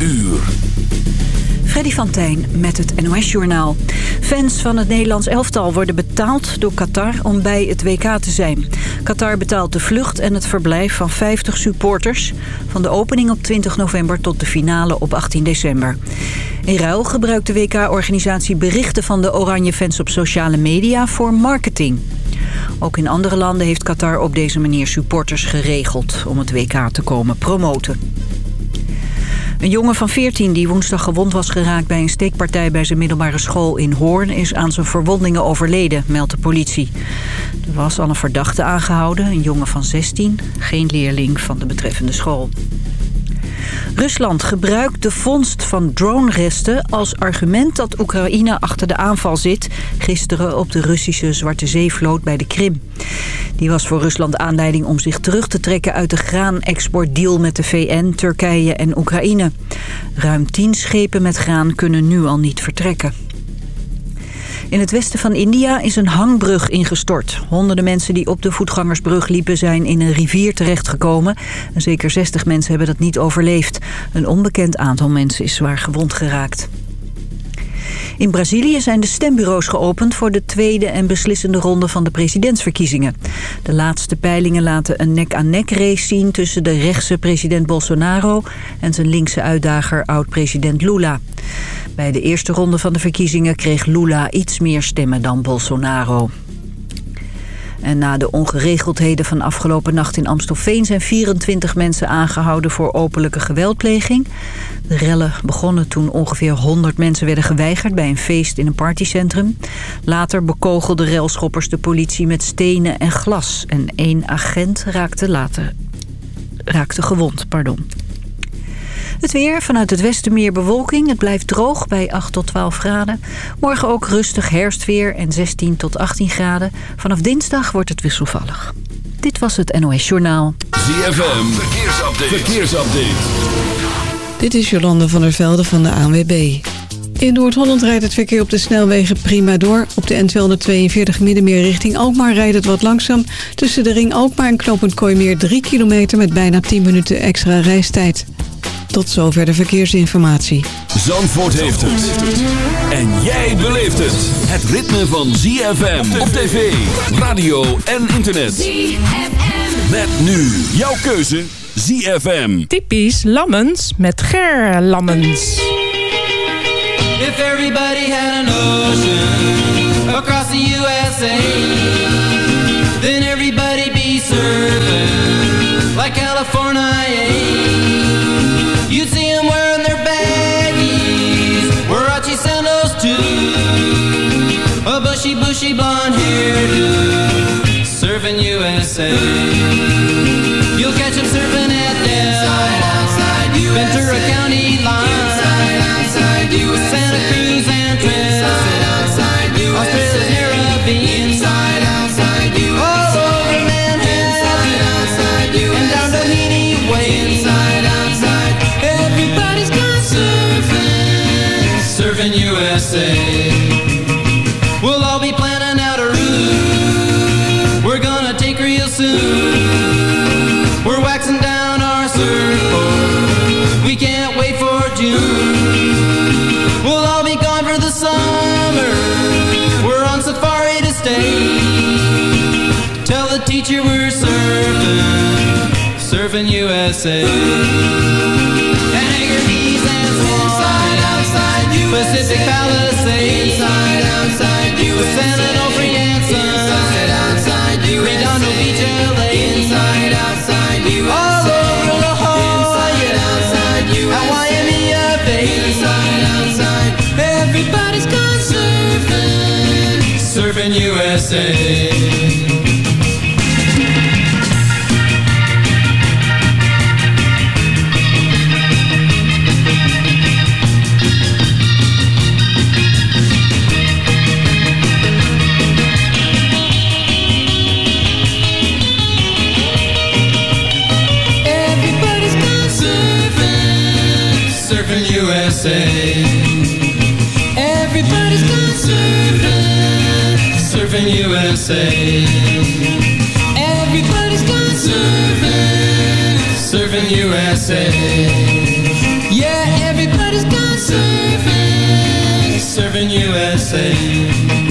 uur. Freddy van Tijn met het NOS-journaal. Fans van het Nederlands elftal worden betaald door Qatar om bij het WK te zijn. Qatar betaalt de vlucht en het verblijf van 50 supporters... van de opening op 20 november tot de finale op 18 december. In ruil gebruikt de WK-organisatie berichten van de oranje fans op sociale media voor marketing. Ook in andere landen heeft Qatar op deze manier supporters geregeld om het WK te komen promoten. Een jongen van 14 die woensdag gewond was geraakt bij een steekpartij bij zijn middelbare school in Hoorn is aan zijn verwondingen overleden, meldt de politie. Er was al een verdachte aangehouden, een jongen van 16, geen leerling van de betreffende school. Rusland gebruikt de vondst van droneresten als argument dat Oekraïne achter de aanval zit... gisteren op de Russische Zwarte Zeevloot bij de Krim. Die was voor Rusland aanleiding om zich terug te trekken uit de graanexportdeal met de VN, Turkije en Oekraïne. Ruim tien schepen met graan kunnen nu al niet vertrekken. In het westen van India is een hangbrug ingestort. Honderden mensen die op de voetgangersbrug liepen zijn in een rivier terechtgekomen. Zeker 60 mensen hebben dat niet overleefd. Een onbekend aantal mensen is zwaar gewond geraakt. In Brazilië zijn de stembureaus geopend voor de tweede en beslissende ronde van de presidentsverkiezingen. De laatste peilingen laten een nek-aan-nek race zien tussen de rechtse president Bolsonaro en zijn linkse uitdager oud-president Lula. Bij de eerste ronde van de verkiezingen kreeg Lula iets meer stemmen dan Bolsonaro. En na de ongeregeldheden van afgelopen nacht in Amstelveen... zijn 24 mensen aangehouden voor openlijke geweldpleging. De rellen begonnen toen ongeveer 100 mensen werden geweigerd... bij een feest in een partycentrum. Later bekogelden relschoppers de politie met stenen en glas. En één agent raakte, later, raakte gewond. Pardon. Het weer, vanuit het westen meer bewolking. Het blijft droog bij 8 tot 12 graden. Morgen ook rustig herfstweer en 16 tot 18 graden. Vanaf dinsdag wordt het wisselvallig. Dit was het NOS Journaal. ZFM, verkeersupdate. verkeersupdate. Dit is Jolande van der Velde van de ANWB. In Noord-Holland rijdt het verkeer op de snelwegen prima door. Op de N242 Middenmeer richting Alkmaar rijdt het wat langzaam. Tussen de ring Alkmaar en knooppunt Kooimeer 3 kilometer met bijna 10 minuten extra reistijd. Tot zover de verkeersinformatie. Zandvoort heeft het. En jij beleeft het. Het ritme van ZFM op tv, radio en internet. ZFM. Met nu jouw keuze ZFM. Typisch Lammens met Ger Lammens. If everybody had an ocean across the USA, then everybody be surfing like California. You'd see them wearing their baggies, Warachi sandals too, a bushy, bushy blonde hairdo, surfing USA. You'll catch them surfing at Del, Ventura County line. Santa Cruz and Trinidad Teacher we're surfing Surfing USA And Anchor and Swan Inside, outside USA Pacific Palisades. Inside, outside USA San Onofre and Inside, outside USA Redondo Beach, LA Inside, outside USA All over La Jolla. Inside, outside USA Waimea Bay Inside, outside. Everybody's gone surfing. Surfing USA USA. Everybody's gone surfing, surfing USA. Everybody's gone surfing, surfing USA. Yeah, everybody's gone surfing, surfing USA.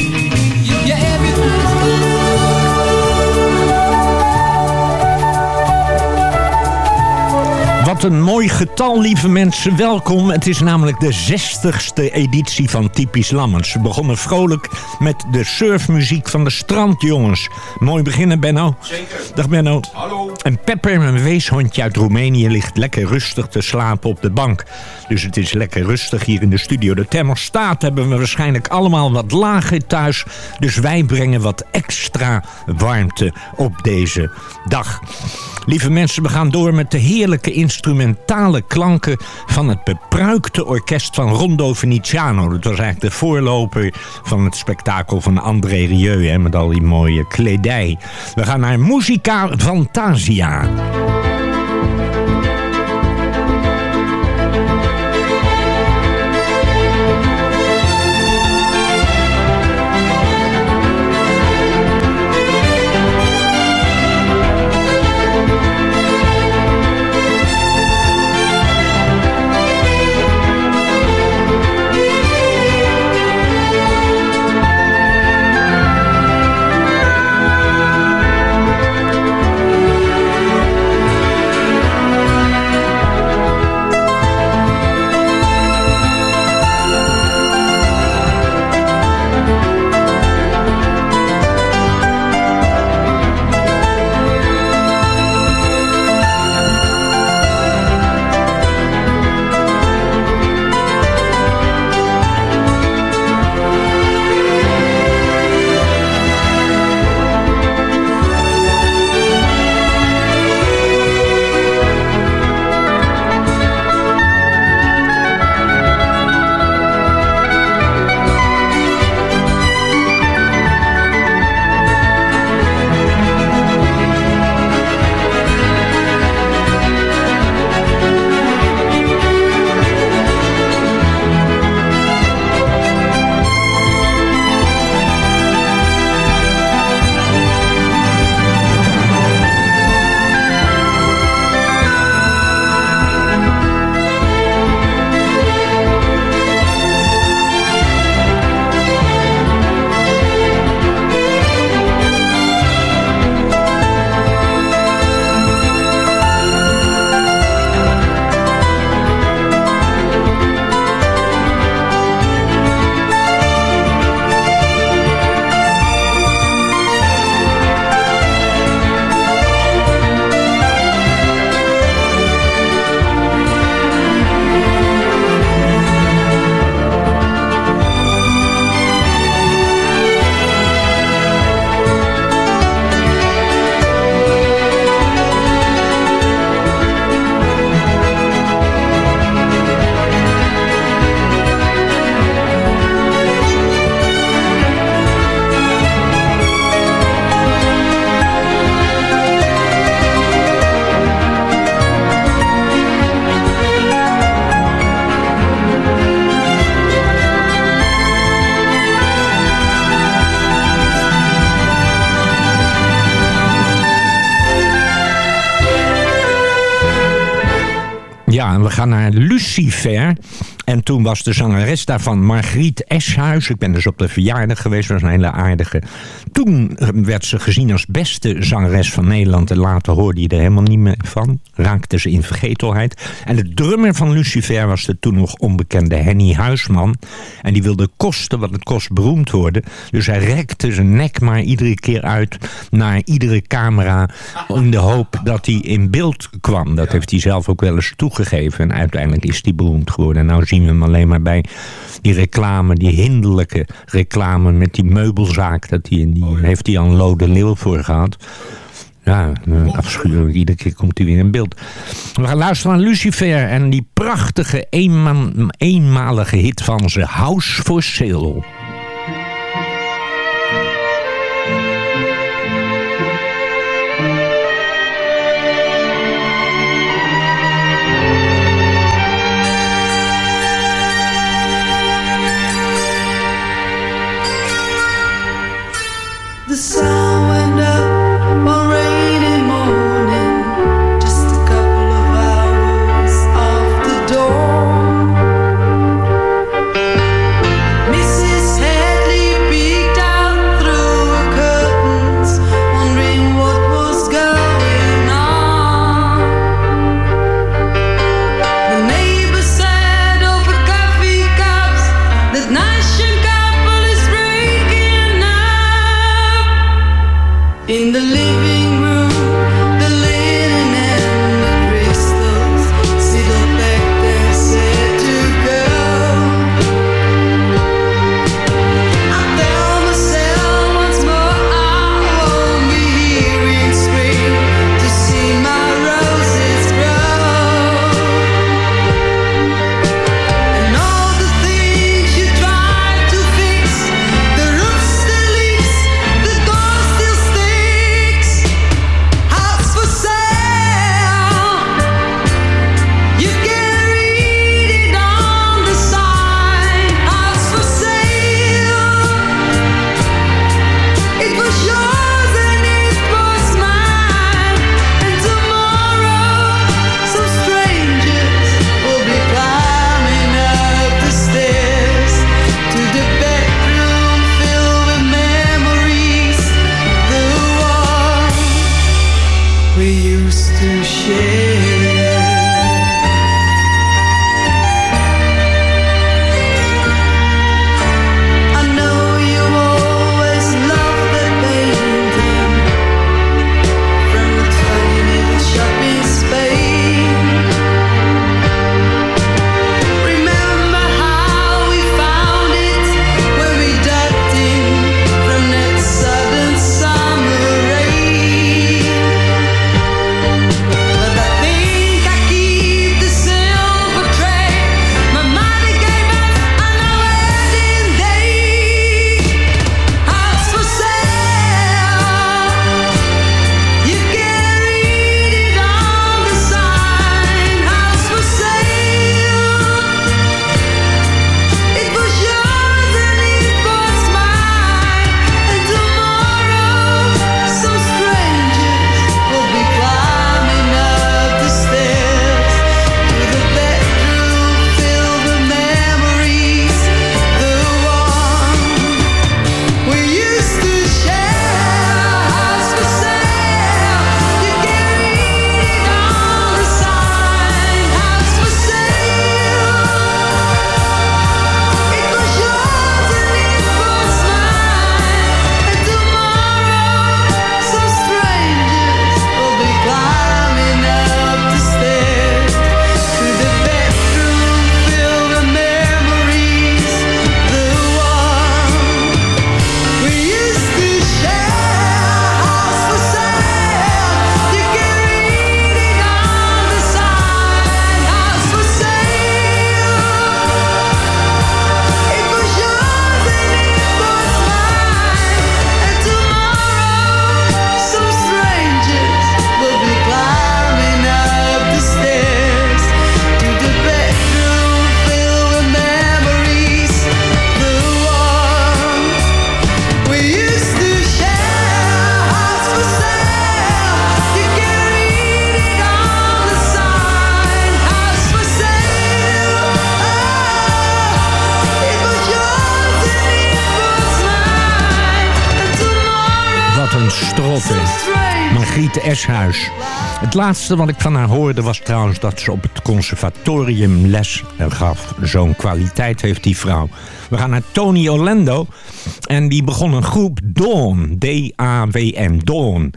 Wat een mooi getal, lieve mensen. Welkom. Het is namelijk de 60ste editie van Typisch Lammens. We begonnen vrolijk met de surfmuziek van de strandjongens. Mooi beginnen, Benno. Zeker. Dag, Benno. Hallo. En Pepper, een weeshondje uit Roemenië, ligt lekker rustig te slapen op de bank. Dus het is lekker rustig hier in de studio. De thermostaat hebben we waarschijnlijk allemaal wat lager thuis. Dus wij brengen wat extra warmte op deze dag. Lieve mensen, we gaan door met de heerlijke instrumentale klanken van het bepruikte orkest van Rondo Venetiano. Dat was eigenlijk de voorloper van het spektakel van André Rieu, hè, met al die mooie kledij. We gaan naar Musica Fantasia. Gaan naar Lucifer. En toen was de zangeres daarvan Margriet Eshuis. Ik ben dus op de verjaardag geweest, was een hele aardige. Toen eh, werd ze gezien als beste zangeres van Nederland. En later hoorde je er helemaal niet meer van. Raakte ze in vergetelheid. En de drummer van Lucifer was de toen nog onbekende Henny Huisman. En die wilde kosten wat het kost beroemd worden. Dus hij rekte zijn nek maar iedere keer uit naar iedere camera. In de hoop dat hij in beeld kwam. Dat heeft hij zelf ook wel eens toegegeven. En uiteindelijk is hij beroemd geworden. En nou zien we hem alleen maar bij die reclame. Die hinderlijke reclame met die meubelzaak. Dat hij in die, heeft hij al een Lode Leeuw voor gehad. Ja, afschuwelijk. Iedere keer komt hij weer in beeld. We gaan luisteren naar Lucifer en die prachtige eenma eenmalige hit van ze, House for Sale. Het laatste wat ik van haar hoorde was trouwens dat ze op het conservatorium les gaf. Zo'n kwaliteit heeft die vrouw. We gaan naar Tony Orlando. En die begon een groep Dawn. D-A-W-N. Dawn.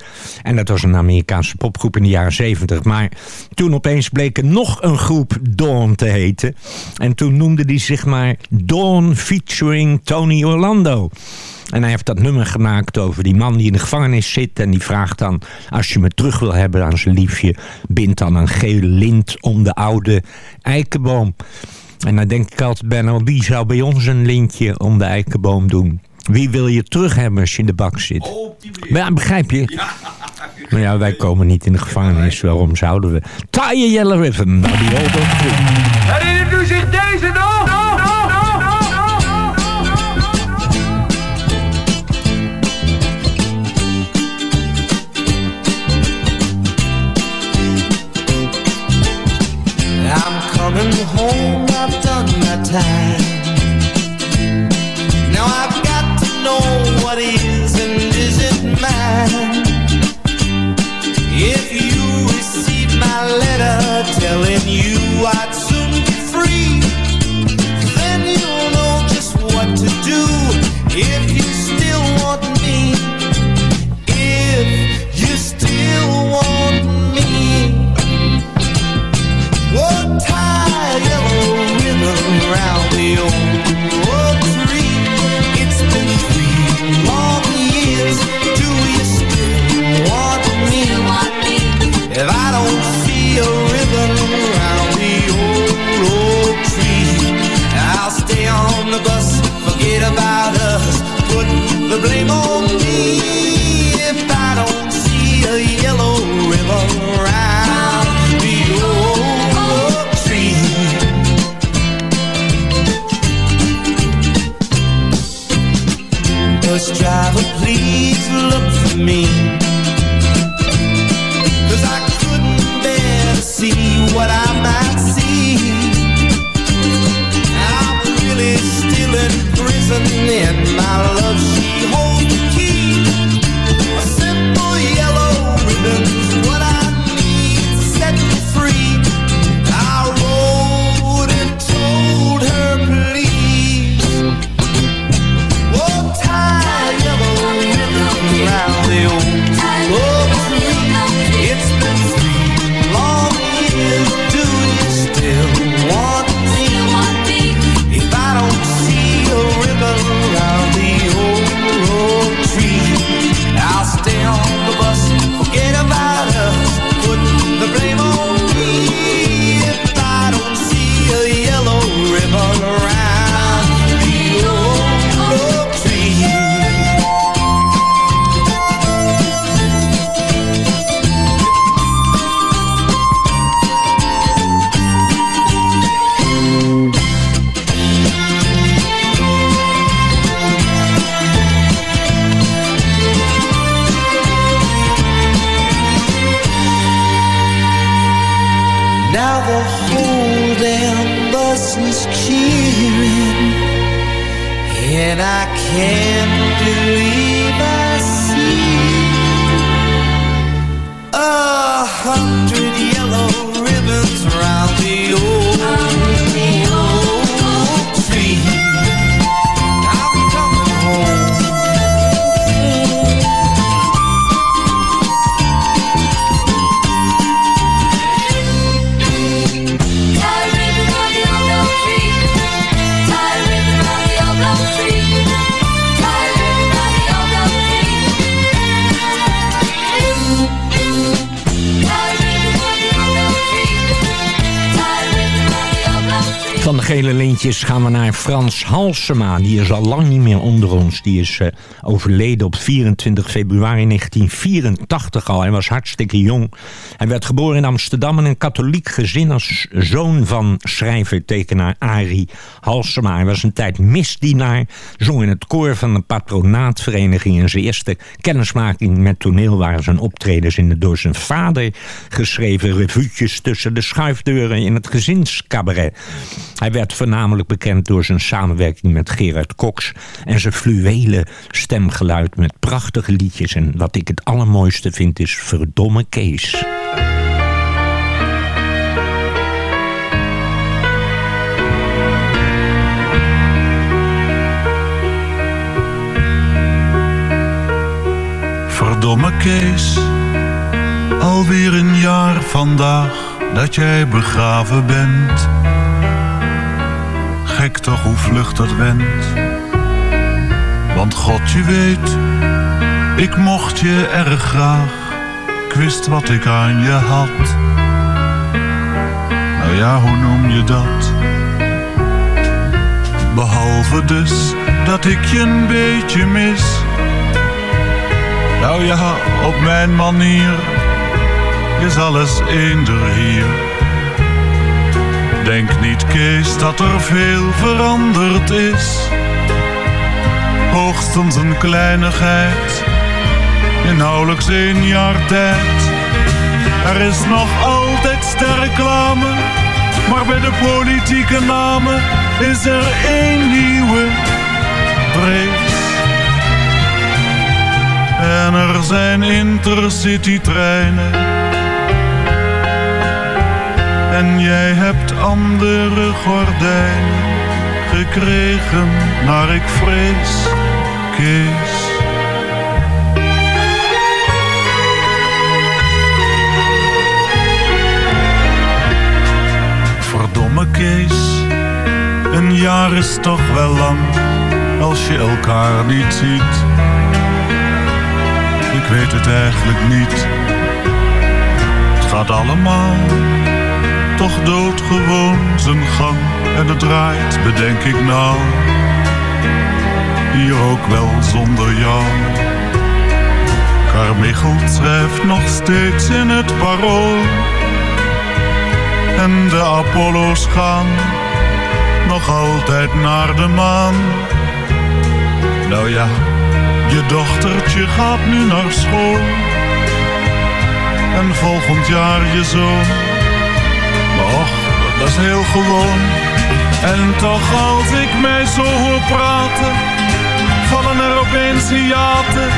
En dat was een Amerikaanse popgroep in de jaren 70. Maar toen opeens bleek er nog een groep Dawn te heten. En toen noemde die zich maar Dawn featuring Tony Orlando. En hij heeft dat nummer gemaakt over die man die in de gevangenis zit. En die vraagt dan, als je me terug wil hebben aan zijn liefje... bind dan een gele lint om de oude eikenboom. En dan denk ik altijd bijna, wie zou bij ons een lintje om de eikenboom doen? Wie wil je terug hebben als je in de bak zit? Ja, begrijp je? Maar ja, wij komen niet in de gevangenis. Waarom zouden we? Tie Yellow Ribbon. Nou, die old Herinnert u zich deze nog? I'm coming home, I've done my time. Naar Frans Halsema. Die is al lang niet meer onder ons. Die is eh, overleden op 24 februari 1984 al. Hij was hartstikke jong. Hij werd geboren in Amsterdam in een katholiek gezin... als zoon van schrijver-tekenaar Arie Halsema. Hij was een tijd misdienaar. Zong in het koor van de patronaatvereniging. En zijn eerste kennismaking met toneel... waren zijn optredens in de door zijn vader geschreven revuutjes... tussen de schuifdeuren in het gezinscabaret. Hij werd voornamelijk bekend door zijn samenwerking met Gerard Cox... en zijn fluwelen stemgeluid met prachtige liedjes. En wat ik het allermooiste vind is Verdomme Kees. Verdomme Kees, alweer een jaar vandaag dat jij begraven bent. Gek toch hoe vlug dat went. Want God je weet, ik mocht je erg graag. Ik wist wat ik aan je had. Nou ja, hoe noem je dat? Behalve dus dat ik je een beetje mis. Nou ja, op mijn manier is alles eender hier. Denk niet, Kees, dat er veel veranderd is. Hoogstens een kleinigheid in nauwelijks één jaar tijd. Er is nog altijd sterreclame, maar bij de politieke namen is er één nieuwe Drees. En er zijn intercity-treinen. En jij hebt andere gordijnen gekregen, naar ik vrees, Kees. Verdomme Kees, een jaar is toch wel lang als je elkaar niet ziet. Ik weet het eigenlijk niet. Het gaat allemaal toch doodgewoon zijn gang. En het draait, bedenk ik nou. Hier ook wel zonder jou. Carmichelt schrijft nog steeds in het parool. En de Apollo's gaan nog altijd naar de maan. Nou ja, je dochtertje gaat nu naar school. En volgend jaar je zoon. Och, dat is heel gewoon. En toch als ik mij zo hoor praten, vallen er opeens hiaten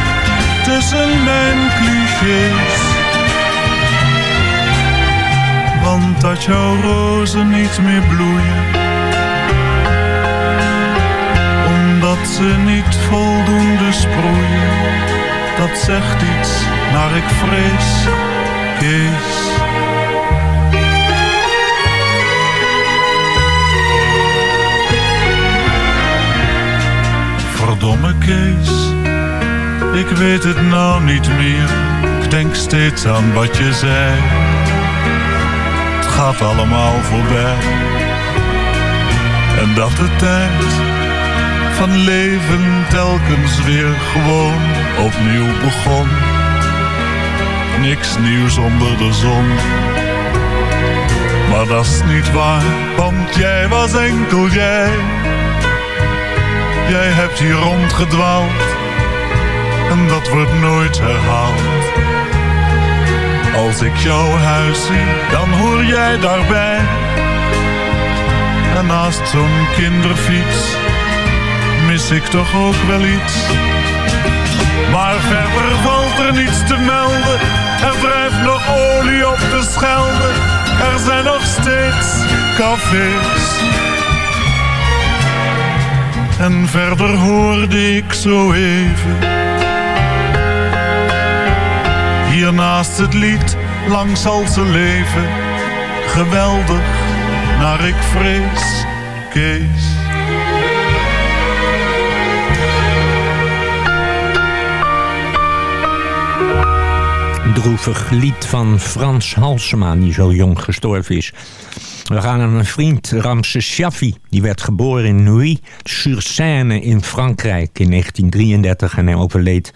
tussen mijn clichés. Want dat jouw rozen niet meer bloeien, omdat ze niet voldoende sproeien, dat zegt iets naar ik vrees, Kees. Verdomme Kees, ik weet het nou niet meer. Ik denk steeds aan wat je zei. Het gaat allemaal voorbij. En dat de tijd van leven telkens weer gewoon opnieuw begon. Niks nieuws onder de zon. Maar dat is niet waar, want jij was enkel jij. Jij hebt hier rondgedwaald en dat wordt nooit herhaald. Als ik jouw huis zie, dan hoor jij daarbij. En naast zo'n kinderfiets mis ik toch ook wel iets. Maar verder valt er niets te melden. Er drijft nog olie op de Schelde. Er zijn nog steeds cafés. En verder hoorde ik zo even. Hier naast het lied, lang zal ze leven. Geweldig, naar ik vrees, Kees. droevig lied van Frans Halsema, die zo jong gestorven is. We gaan aan een vriend, Ramses Shaffi. Die werd geboren in Neuilly-sur-Seine in Frankrijk in 1933 en hij overleed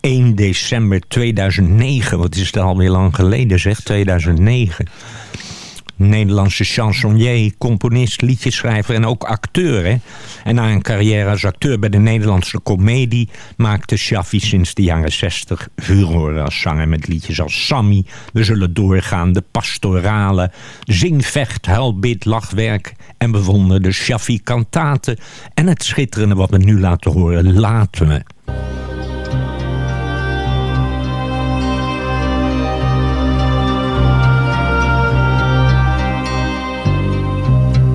1 december 2009. Wat is het alweer lang geleden zeg, 2009. Nederlandse chansonnier, componist, liedjeschrijver en ook acteur. Hè? En na een carrière als acteur bij de Nederlandse komedie... maakte Shaffi sinds de jaren 60 furore als zanger met liedjes als Sammy... We zullen doorgaan, De Pastorale, Zing, Vecht, Lachwerk... en bewonderde Shaffi kantaten en het schitterende wat we nu laten horen, Laat Me.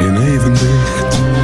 in evenwicht. Laat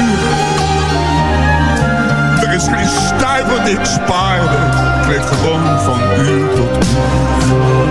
Stuiver die ik spaarde. Ik leef gewoon van uur tot uur.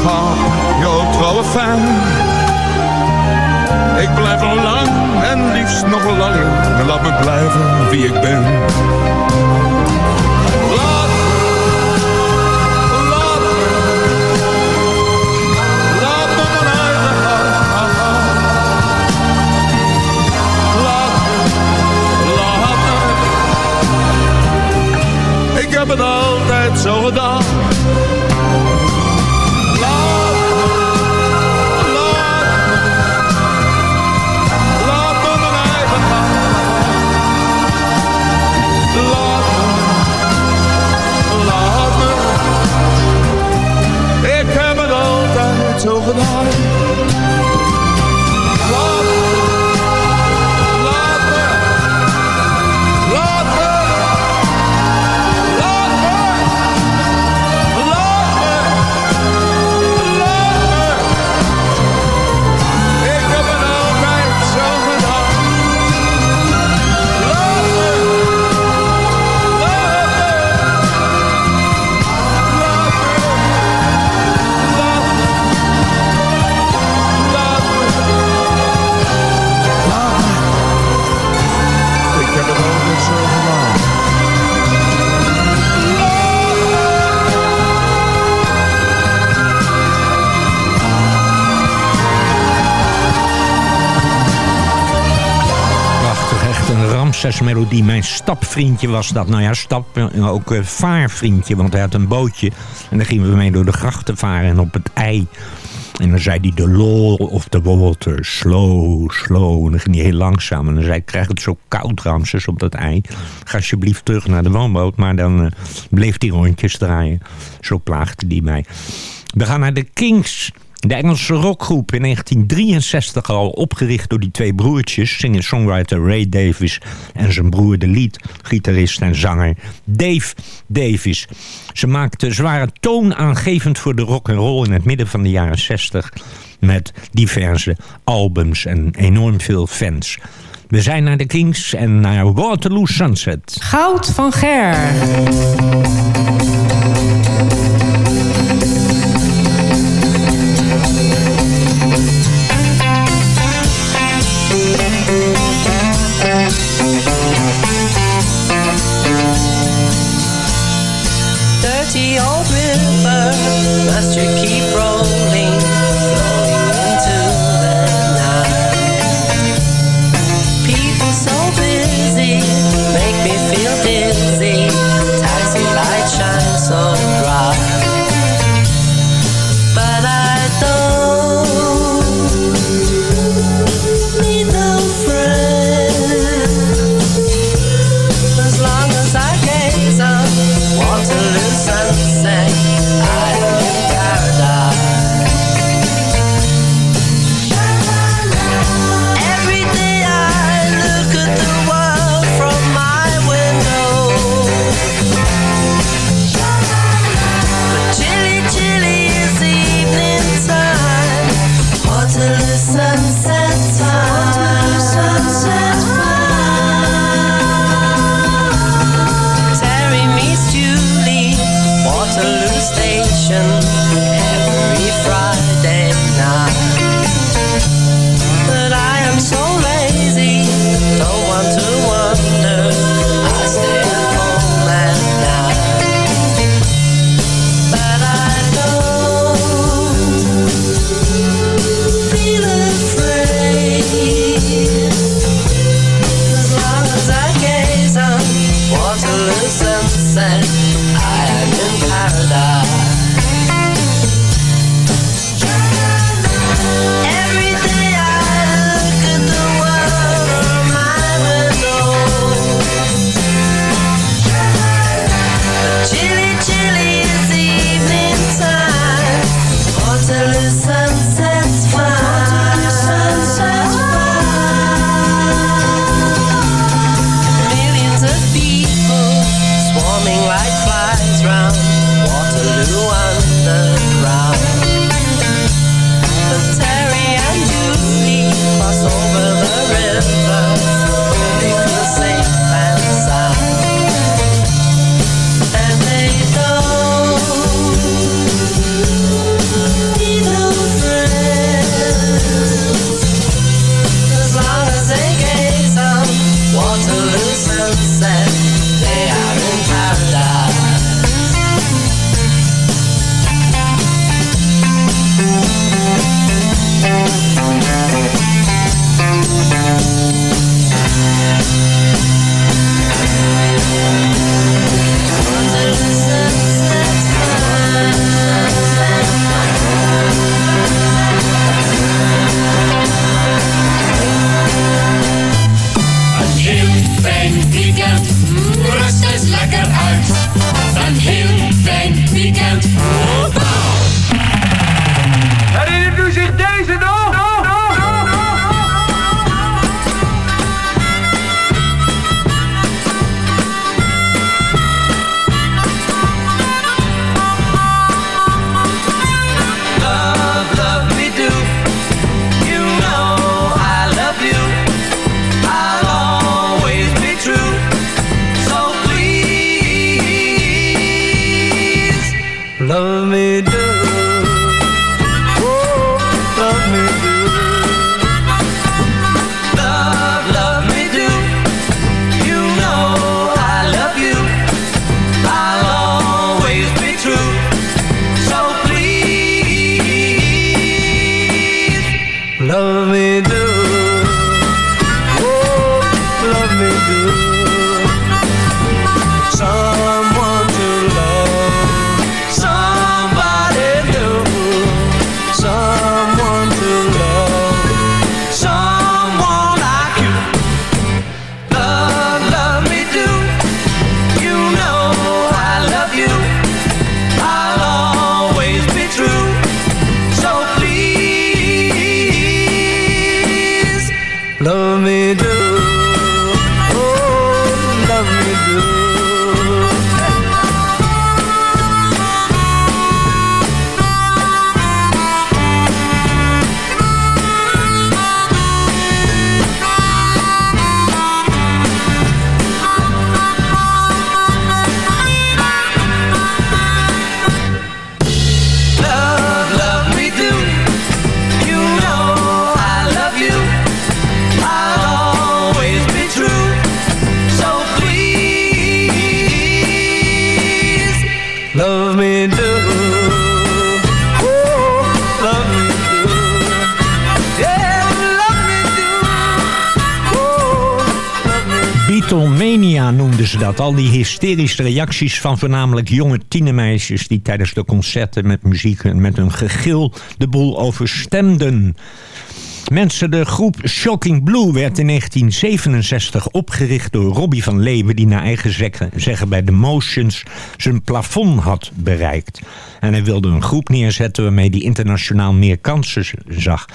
Zwarte succesmelodie. Mijn stapvriendje was dat. Nou ja, stap, eh, ook eh, vaarvriendje, want hij had een bootje. En daar gingen we mee door de grachten varen en op het ei. En dan zei hij de law of the water, slow, slow. En dan ging hij heel langzaam. En dan zei ik, krijg het zo koud, Ramses, op dat ei. Ga alsjeblieft terug naar de woonboot. Maar dan eh, bleef hij rondjes draaien. Zo plaagde hij mij. We gaan naar de Kings. De Engelse rockgroep in 1963 al opgericht door die twee broertjes... singer-songwriter Ray Davis en zijn broer de lead-gitarist en zanger Dave Davis. Ze maakten zware toonaangevend voor de rock and roll in het midden van de jaren 60... met diverse albums en enorm veel fans. We zijn naar de Kings en naar Waterloo Sunset. Goud van Ger. just to keep rolling Al die hysterische reacties van voornamelijk jonge tienermeisjes... die tijdens de concerten met muziek en met hun gegil de boel overstemden. Mensen, de groep Shocking Blue werd in 1967 opgericht door Robbie van Leeuwen... die naar eigen zeggen bij The Motions zijn plafond had bereikt. En hij wilde een groep neerzetten waarmee hij internationaal meer kansen zag.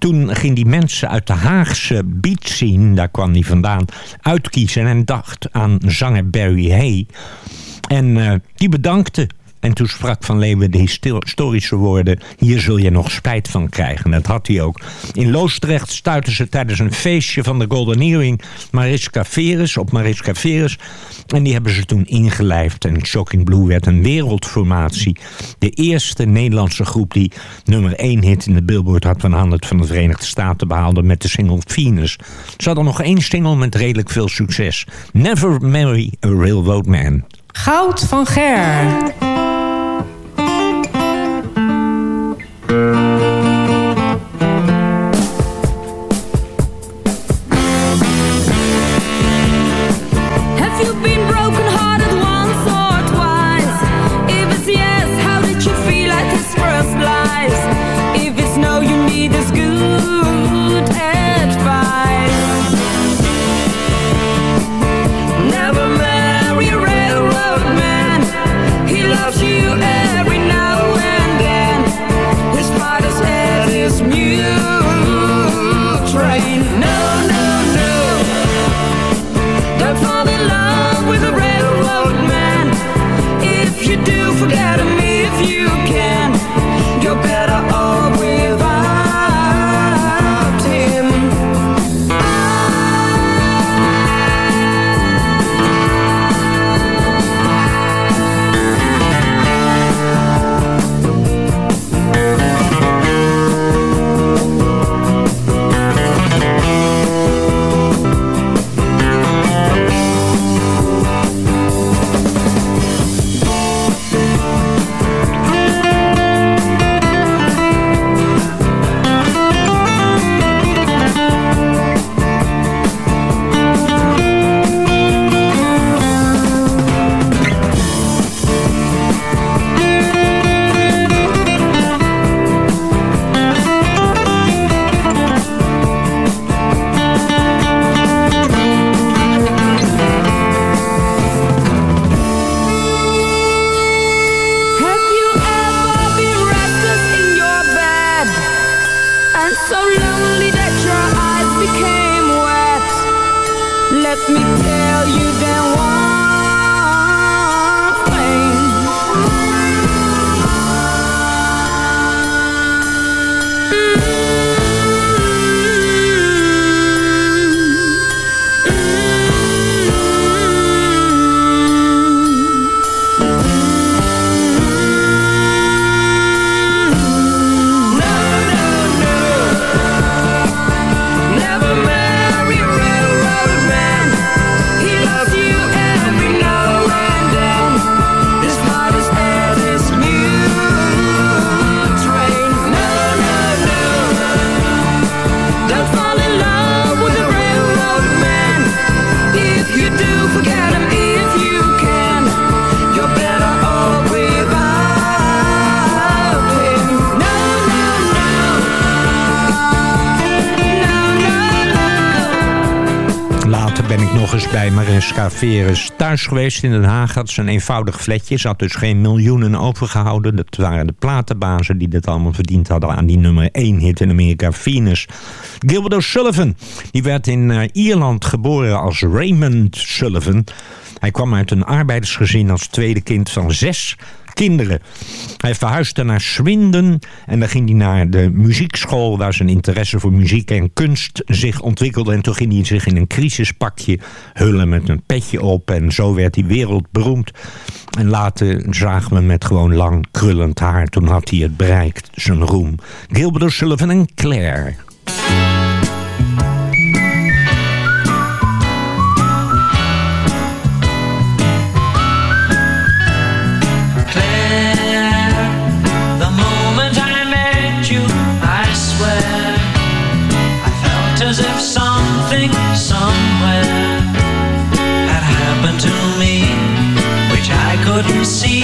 Toen ging die mensen uit de Haagse beat scene, daar kwam hij vandaan, uitkiezen en dacht aan zanger Barry Hay. En eh, die bedankte. En toen sprak Van Leeuwen de historische woorden... hier zul je nog spijt van krijgen. Dat had hij ook. In Loosdrecht stuitten ze tijdens een feestje van de Golden Earring... Mariska Veres, op Mariska Veres. En die hebben ze toen ingelijfd. En Shocking Blue werd een wereldformatie. De eerste Nederlandse groep die nummer 1 hit in de Billboard had... van handen van de Verenigde Staten behaalde met de single Venus. Ze hadden nog één single met redelijk veel succes. Never Marry a Railroad Man. Goud van Ger. Veres thuis geweest in Den Haag. Had ze een eenvoudig flatje. Ze had dus geen miljoenen overgehouden. Dat waren de platenbazen die dit allemaal verdiend hadden aan die nummer 1 hit in Amerika, Venus. Gilbert O'Sullivan, die werd in eh, Ierland geboren als Raymond Sullivan. Hij kwam uit een arbeidersgezin als tweede kind van zes kinderen. Hij verhuisde naar Swindon en dan ging hij naar de muziekschool... waar zijn interesse voor muziek en kunst zich ontwikkelde. En toen ging hij zich in een crisispakje hullen met een petje op... en zo werd hij wereldberoemd. En later zagen we met gewoon lang krullend haar. Toen had hij het bereikt, zijn roem. Gilbert O'Sullivan en. Claire, couldn't see.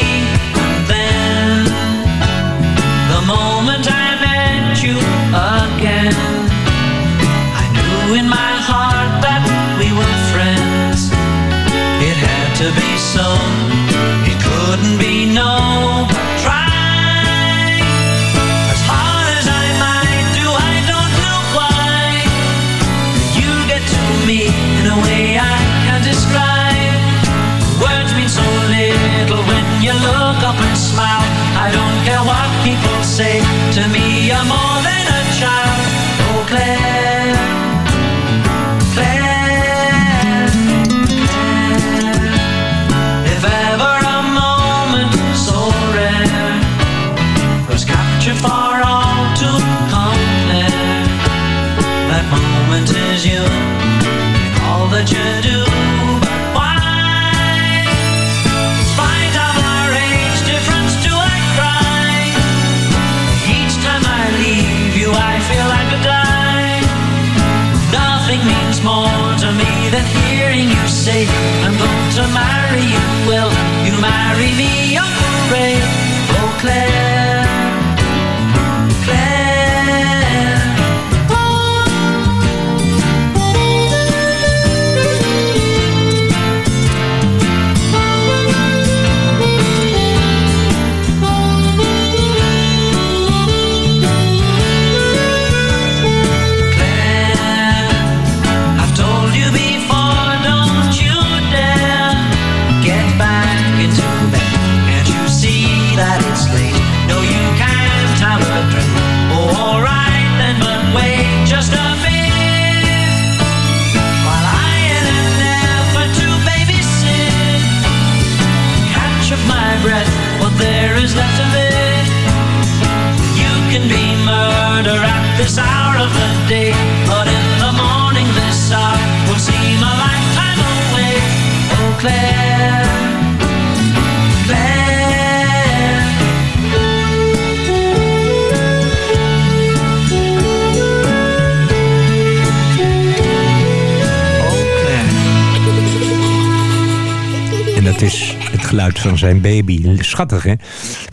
Geluid van zijn baby. Schattig, hè?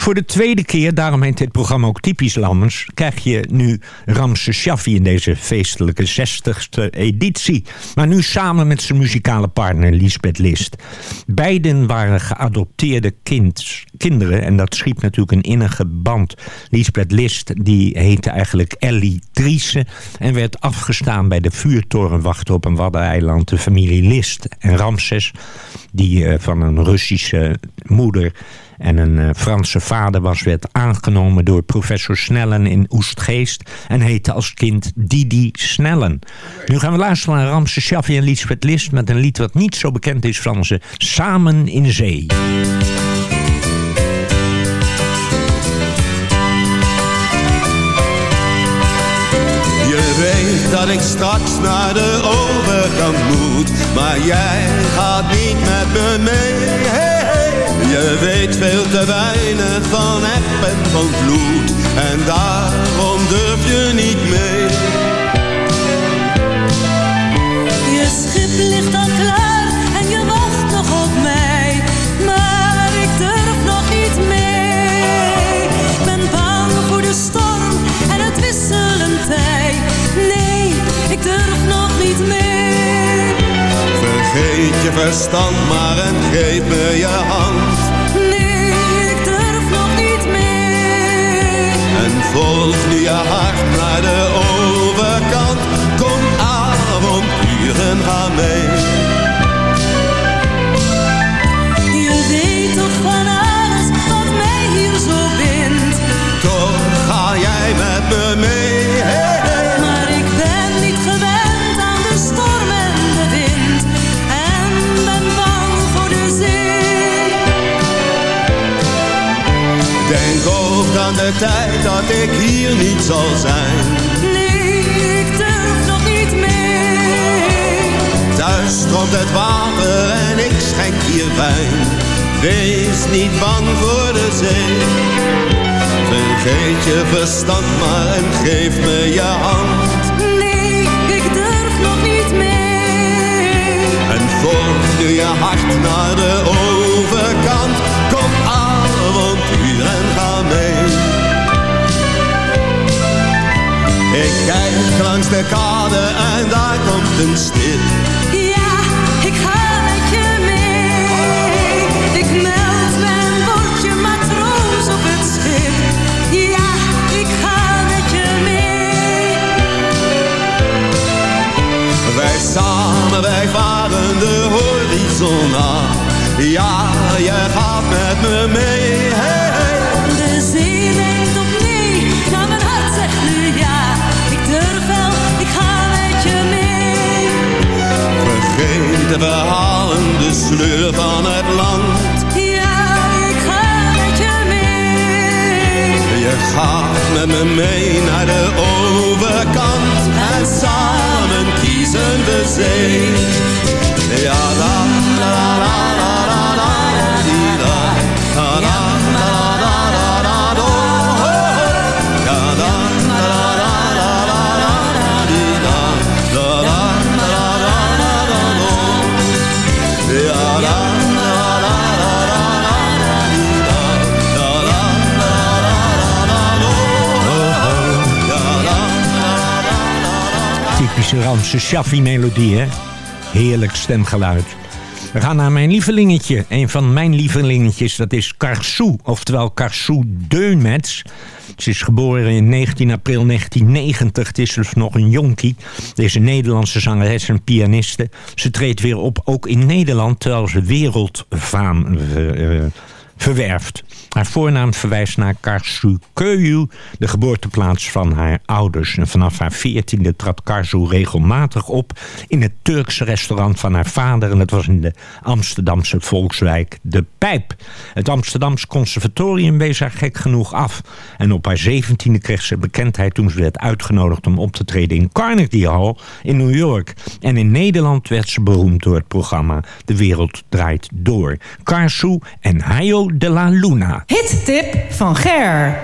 Voor de tweede keer, daarom heet dit programma ook typisch Lammers... krijg je nu Ramse Shaffi in deze feestelijke 60ste editie. Maar nu samen met zijn muzikale partner Lisbeth List. Beiden waren geadopteerde kind, kinderen en dat schiep natuurlijk een innige band. Lisbeth List, die heette eigenlijk Ellie Driese... en werd afgestaan bij de vuurtorenwachter op een waddeneiland... de familie List. En Ramses, die eh, van een Russische moeder en een eh, Franse vader was, werd aangenomen door professor Snellen in Oestgeest en heette als kind Didi Snellen. Nu gaan we luisteren naar Ramses Shaffi en Lisbeth List met een lied wat niet zo bekend is van ze, Samen in Zee. Je dat ik straks naar de overkant moet, maar jij gaat niet met me mee. Je weet veel te weinig van eb en van vloed, en daarom durf je niet mee. Je schip ligt al klaar en je wacht nog op mij. Maar ik durf nog niet mee. Ik ben bang voor de storm en het wisselen tij. Nee, ik durf nog niet mee. verstand maar en geef me je hand. Volg nu je hart naar de overkant. Kom avonturen, ga mee. Je weet toch van alles wat mij hier zo bindt. Toch ga jij met me mee. Ook aan de tijd dat ik hier niet zal zijn. Nee, ik durf nog niet meer. Thuis stroomt het water en ik schenk hier wijn. Wees niet bang voor de zee. Vergeet je verstand maar en geef me je hand. Nee, ik durf nog niet meer. En volg nu je hart naar de overkant. Ik kijk langs de kade en daar komt een stip. Ja, ik ga met je mee. Ik meld mijn bordje matroos op het schip. Ja, ik ga met je mee. Wij samen, wij varen de horizon aan. Ja, jij gaat met me mee. Vergeet de verhalen, de sleur van het land. Ja, ik ga met je mee. Je gaat met me mee naar de overkant. En samen kiezen we zee. Ja, la, la, la, Ramse Shaffi-melodie, hè? Heerlijk stemgeluid. We gaan naar mijn lievelingetje. Een van mijn lievelingetjes, dat is Karsou, oftewel Karsou Deumets. Ze is geboren in 19 april 1990. Het is dus nog een jonkie. Deze Nederlandse zangeres en pianiste. Ze treedt weer op, ook in Nederland, terwijl ze wereldfaam eh, verwerft. Haar voornaam verwijst naar Karsu Köyü, de geboorteplaats van haar ouders. En vanaf haar veertiende trad Karsu regelmatig op in het Turkse restaurant van haar vader. En dat was in de Amsterdamse volkswijk De Pijp. Het Amsterdamse conservatorium wees haar gek genoeg af. En op haar zeventiende kreeg ze bekendheid toen ze werd uitgenodigd om op te treden in Carnegie Hall in New York. En in Nederland werd ze beroemd door het programma De Wereld Draait Door. Karsu en Hayo de la Luna. Hittip van Ger.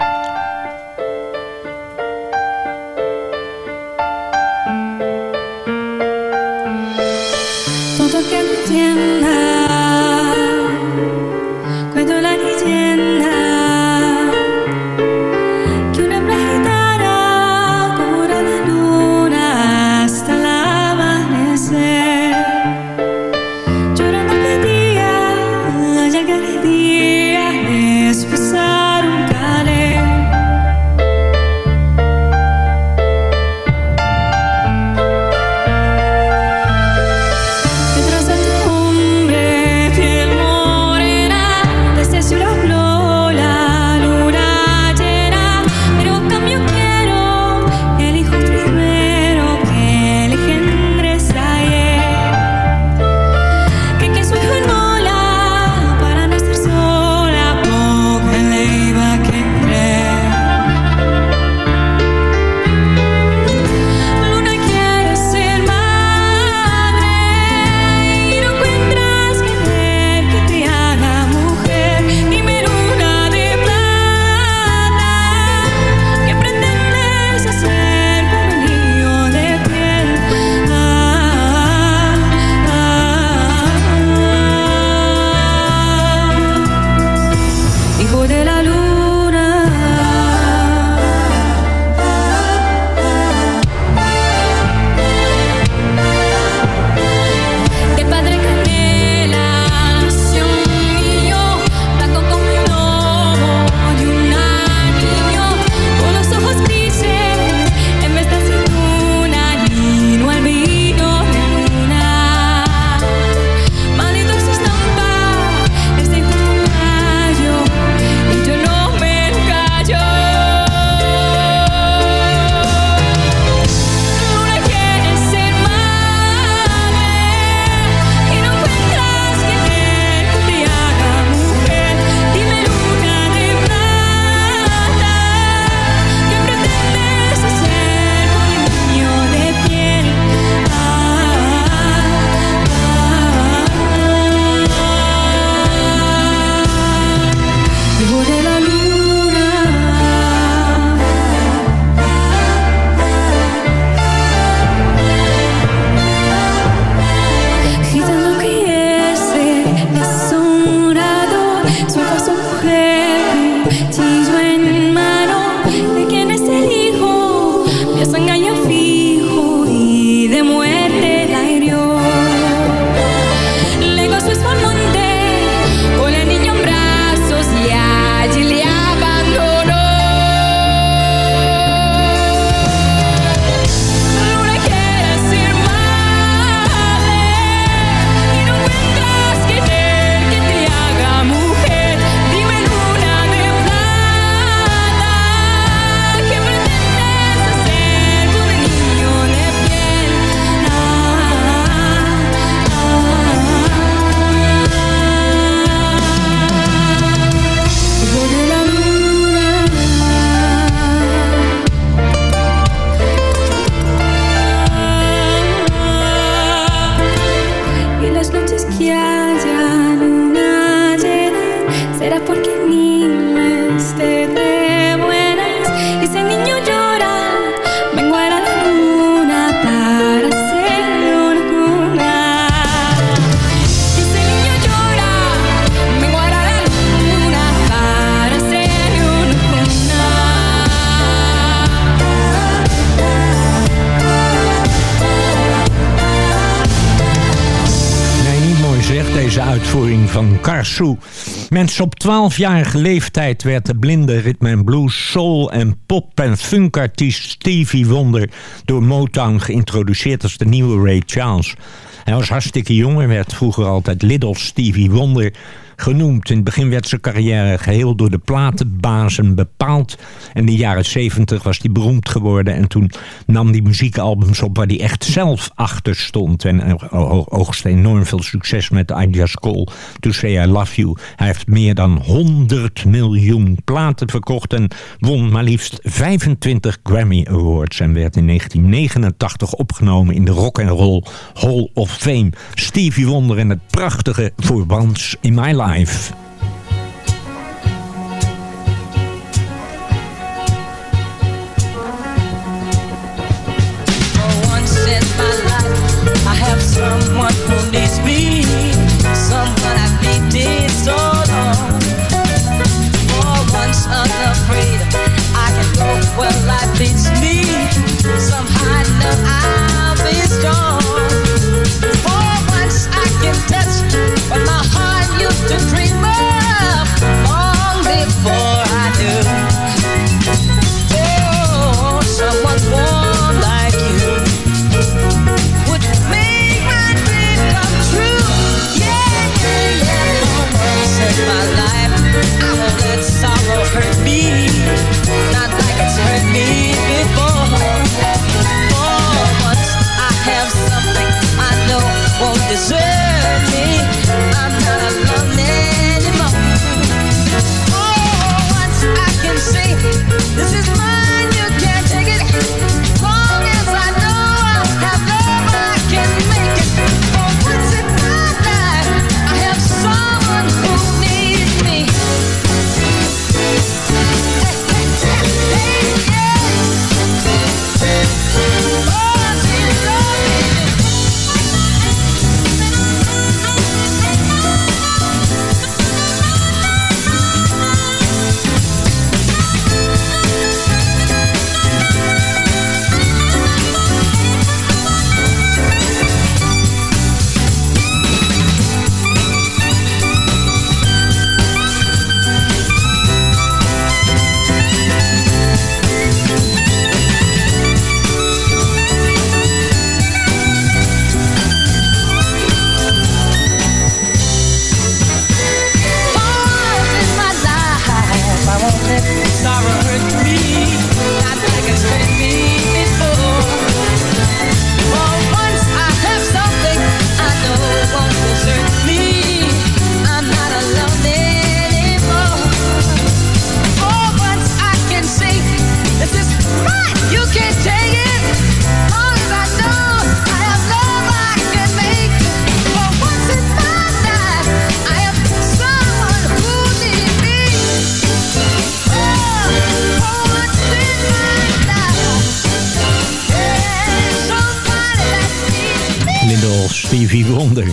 Mensen op 12-jarige leeftijd werd de blinde rhythm and blues, soul en pop en funkartiest Stevie Wonder door Motown geïntroduceerd als de nieuwe Ray Charles. Hij was hartstikke jong en werd vroeger altijd Little Stevie Wonder genoemd. In het begin werd zijn carrière geheel door de platenbazen bepaald. In de jaren 70 was hij beroemd geworden. En toen nam hij muziekalbums op waar hij echt zelf achter stond. En oogste enorm veel succes met I Just Call To Say I Love You. Hij heeft meer dan 100 miljoen platen verkocht. En won maar liefst 25 Grammy Awards. En werd in 1989 opgenomen in de Rock and Roll Hall of Fame. Stevie Wonder en het prachtige Once in My Life. Life. I have someone who needs me, someone I've needed so long. For once unafraid, I can go where life leads me. Wonder.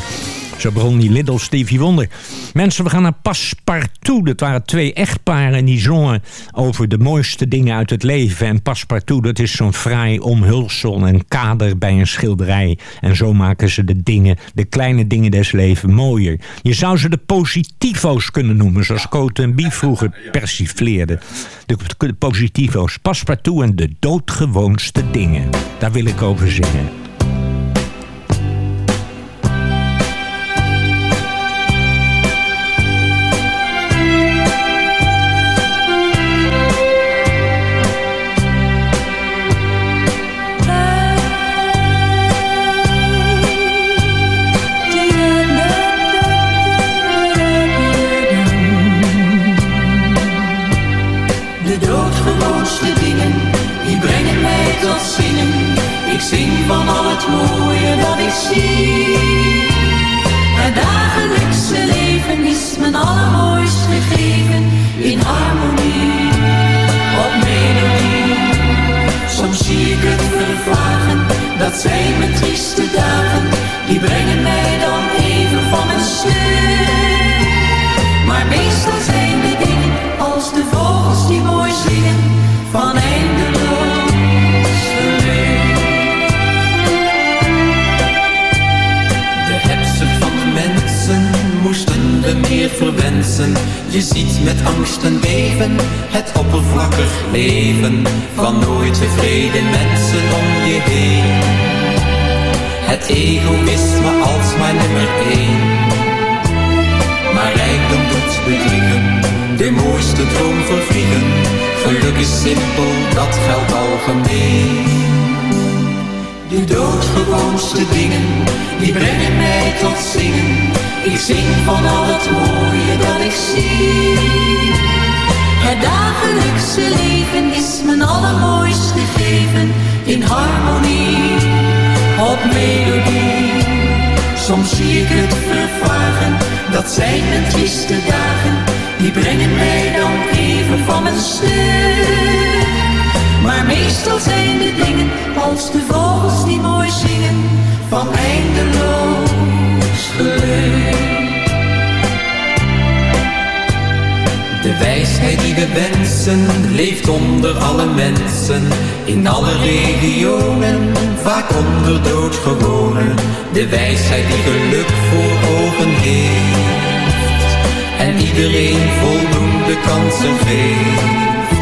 Zo begon die Little Stevie Wonder. Mensen, we gaan naar Passepartout. Dat waren twee echtparen die zongen over de mooiste dingen uit het leven. En Passepartout, dat is zo'n fraai omhulsel en kader bij een schilderij. En zo maken ze de dingen, de kleine dingen des levens mooier. Je zou ze de positivo's kunnen noemen, zoals Cote en Bie vroeger persifleerden. De, de positivo's, Passepartout en de doodgewoonste dingen. Daar wil ik over zingen. Het mooie dat ik zie. Het dagelijkse leven is mijn allermooist gegeven in harmonie. Op melodie, soms zie ik het vervagen. Dat zijn mijn trieste dagen, die brengen mij dan even van mijn stuk. Maar meestal zijn Je ziet met angst en beven het oppervlakkig leven van nooit tevreden mensen om je heen. Het egoïsme als maar nummer één. Maar rijkdom doet bedriegen, de mooiste droom vervliegen. Geluk is simpel, dat geldt algemeen. De doodgewoonste dingen, die brengen mij tot zingen. Ik zing van al het mooie dat ik zie. Het dagelijkse leven is mijn allermooist gegeven in harmonie, op melodie. Soms zie ik het vervagen, dat zijn mijn trieste dagen. Die brengen mij dan even van mijn stuk. Maar meestal zijn de dingen als de vogels die mooi zingen van eindeloos De wijsheid die we wensen leeft onder alle mensen, in alle regionen, vaak onder doodgewonen. De wijsheid die geluk voor ogen heeft. En iedereen voldoende kansen geeft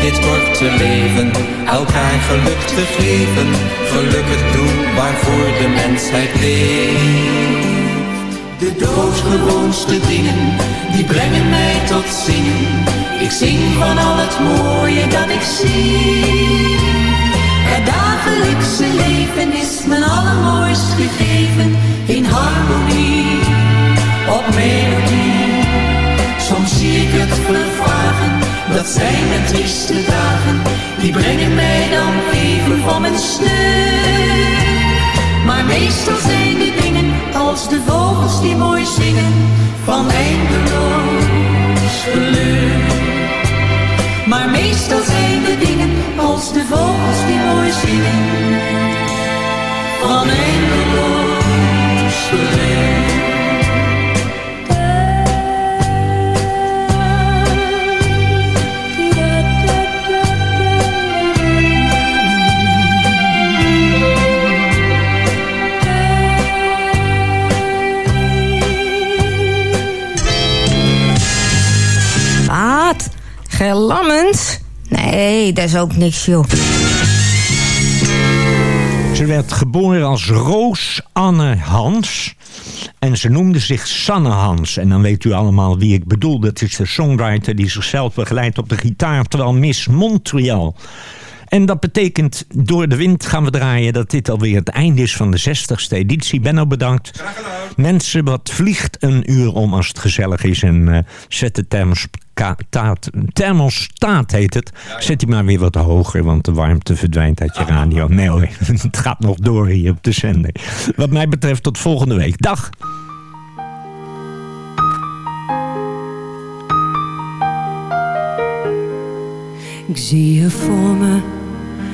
dit korte leven elkaar geluk te geven. Gelukkig doen waarvoor de mensheid leeft. De doodgewoonste dingen, die brengen mij tot zingen. Ik zing van al het mooie dat ik zie. Het dagelijkse leven is mijn allermooist gegeven. In harmonie, op melodie. Soms zie ik het vervagen, dat zijn dagen. Die brengen mij dan even van mijn stuk. Maar meestal zijn die dingen als de vogels die mooi zingen van eindeloos geluk. Maar meestal zijn de dingen als de vogels die mooi zingen van eindeloos geluk. Gelammend? Nee, dat is ook niks, joh. Ze werd geboren als Roos Anne Hans. En ze noemde zich Sanne Hans. En dan weet u allemaal wie ik bedoel. Dat is de songwriter die zichzelf begeleidt op de gitaar. Terwijl Miss Montreal. En dat betekent, door de wind gaan we draaien... dat dit alweer het einde is van de 60ste editie. Benno, bedankt. Mensen, wat vliegt een uur om als het gezellig is. En eh, zet de thermostaat, thermostaat heet het. Zet die maar weer wat hoger, want de warmte verdwijnt uit je radio. Nee hoor, het gaat nog door hier op de zender. Wat mij betreft tot volgende week. Dag! Ik zie je voor me